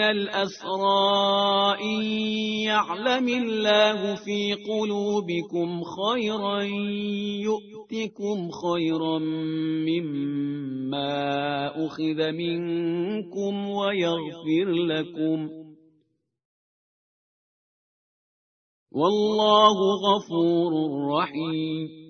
من الأسرى إن يعلم الله في قلوبكم خيرا يؤتكم خيرا مما أخذ منكم ويغفر لكم والله غفور رحيم